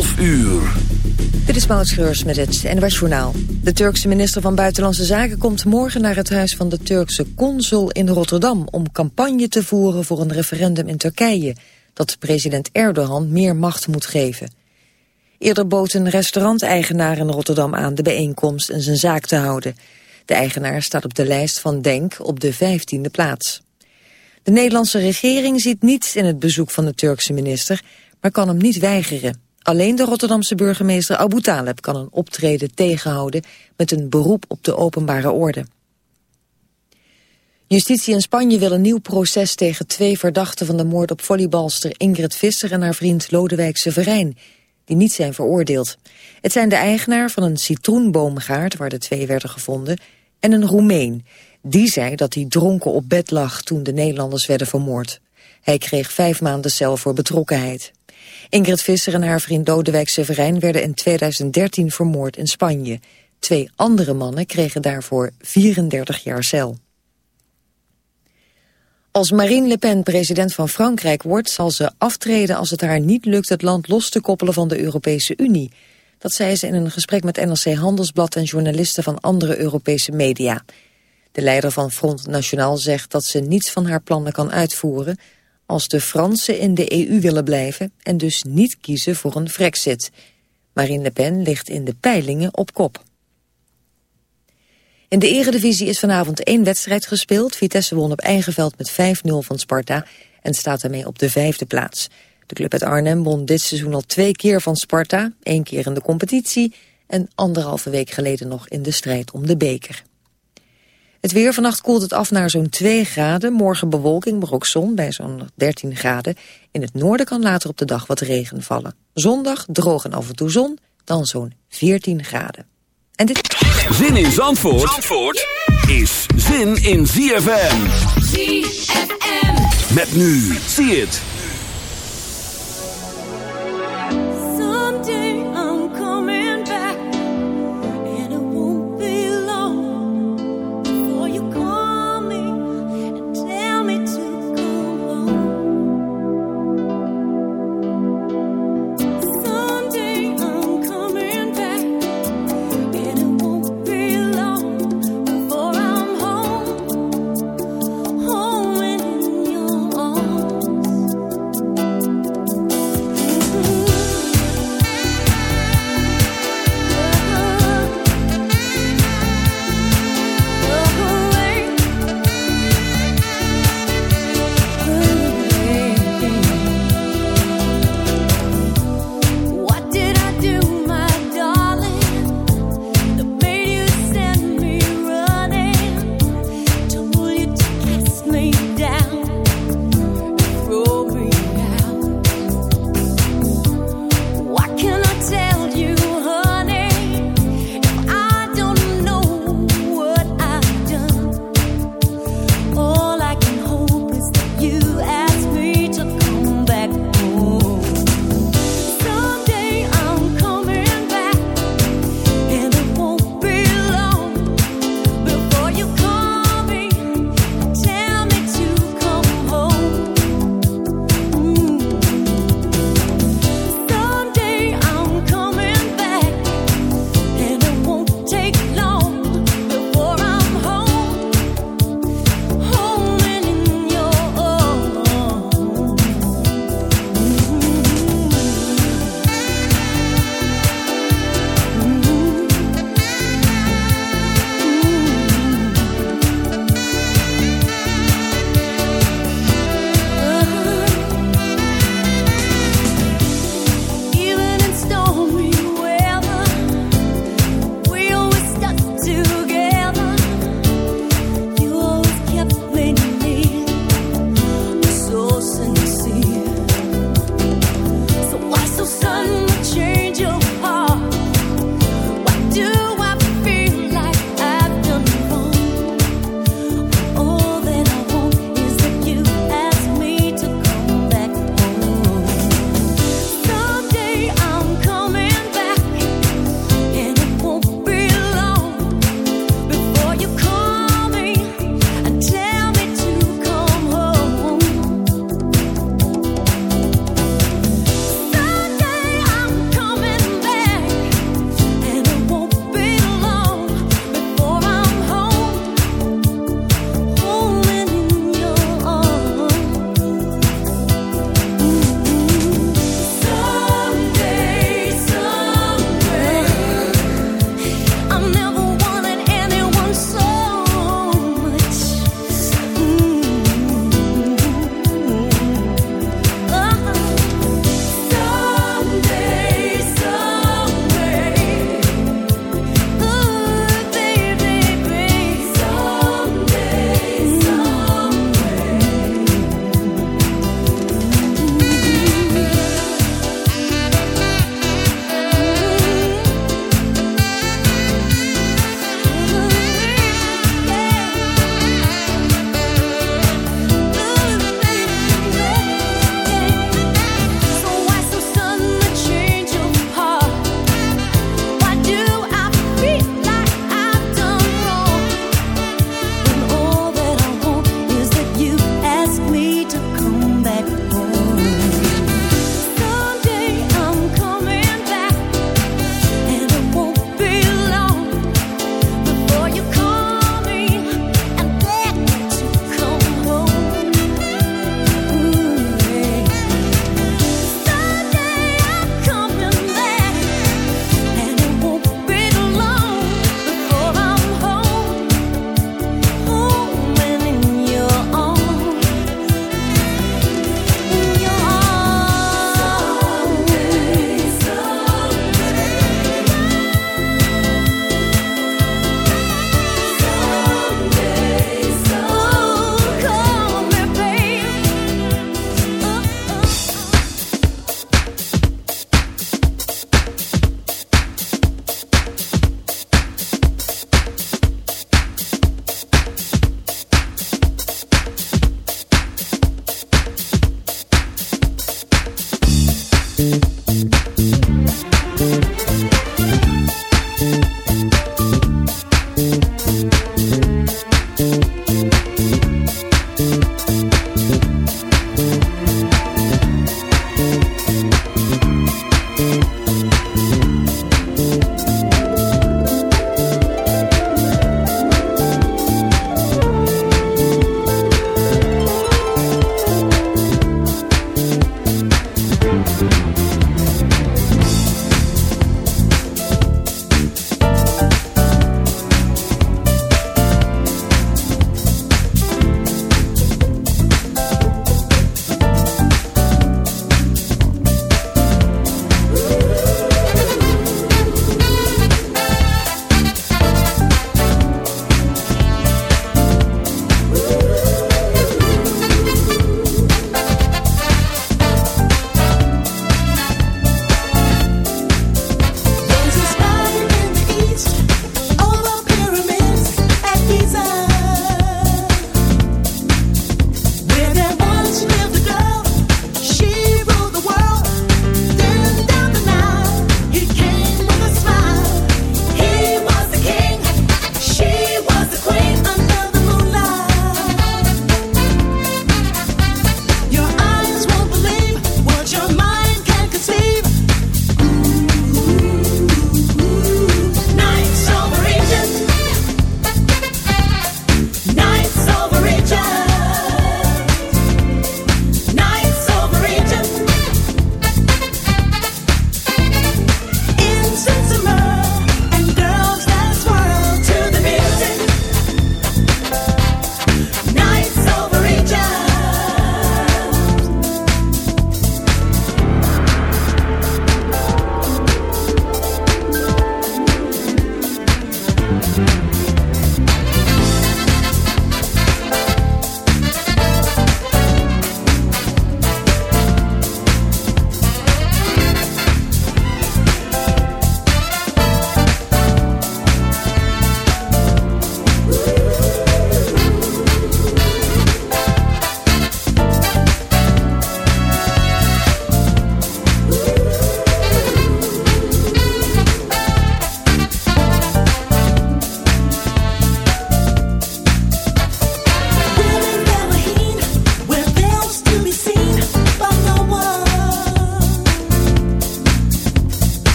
12 uur. Dit is Maud met het NWS Journaal. De Turkse minister van Buitenlandse Zaken komt morgen naar het huis van de Turkse consul in Rotterdam... om campagne te voeren voor een referendum in Turkije... dat president Erdogan meer macht moet geven. Eerder bood een restauranteigenaar in Rotterdam aan de bijeenkomst en zijn zaak te houden. De eigenaar staat op de lijst van Denk op de vijftiende plaats. De Nederlandse regering ziet niets in het bezoek van de Turkse minister, maar kan hem niet weigeren. Alleen de Rotterdamse burgemeester Abu Taleb kan een optreden tegenhouden met een beroep op de openbare orde. Justitie in Spanje wil een nieuw proces tegen twee verdachten van de moord op volleybalster Ingrid Visser en haar vriend Lodewijk Severijn, die niet zijn veroordeeld. Het zijn de eigenaar van een citroenboomgaard waar de twee werden gevonden en een Roemeen. Die zei dat hij dronken op bed lag toen de Nederlanders werden vermoord. Hij kreeg vijf maanden cel voor betrokkenheid. Ingrid Visser en haar vriend Lodewijk Severijn werden in 2013 vermoord in Spanje. Twee andere mannen kregen daarvoor 34 jaar cel. Als Marine Le Pen president van Frankrijk wordt... zal ze aftreden als het haar niet lukt het land los te koppelen van de Europese Unie. Dat zei ze in een gesprek met NRC Handelsblad en journalisten van andere Europese media. De leider van Front National zegt dat ze niets van haar plannen kan uitvoeren als de Fransen in de EU willen blijven en dus niet kiezen voor een Frexit. Marine Le Pen ligt in de peilingen op kop. In de eredivisie is vanavond één wedstrijd gespeeld. Vitesse won op eigen veld met 5-0 van Sparta en staat daarmee op de vijfde plaats. De club uit Arnhem won dit seizoen al twee keer van Sparta, één keer in de competitie en anderhalve week geleden nog in de strijd om de beker. Het weer vannacht koelt het af naar zo'n 2 graden. Morgen bewolking, maar ook zon bij zo'n 13 graden. In het noorden kan later op de dag wat regen vallen. Zondag droog en af en toe zon, dan zo'n 14 graden. En dit... Zin in Zandvoort, Zandvoort is zin in ZFM. ZFM. Met nu, zie het.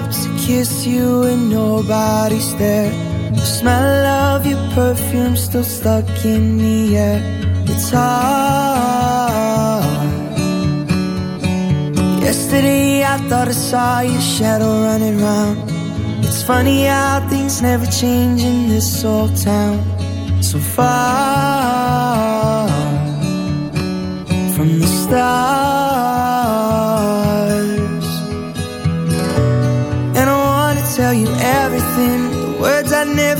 Up to kiss you and nobody's there. The smell of your perfume still stuck in the air. It's hard. Yesterday I thought I saw your shadow running round. It's funny how things never change in this old town. So far from the stars.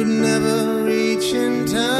Shake it, move it, make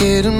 get them